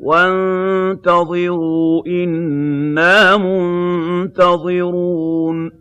وَانتَظِرُوا إِنَّا مُنتَظِرُونَ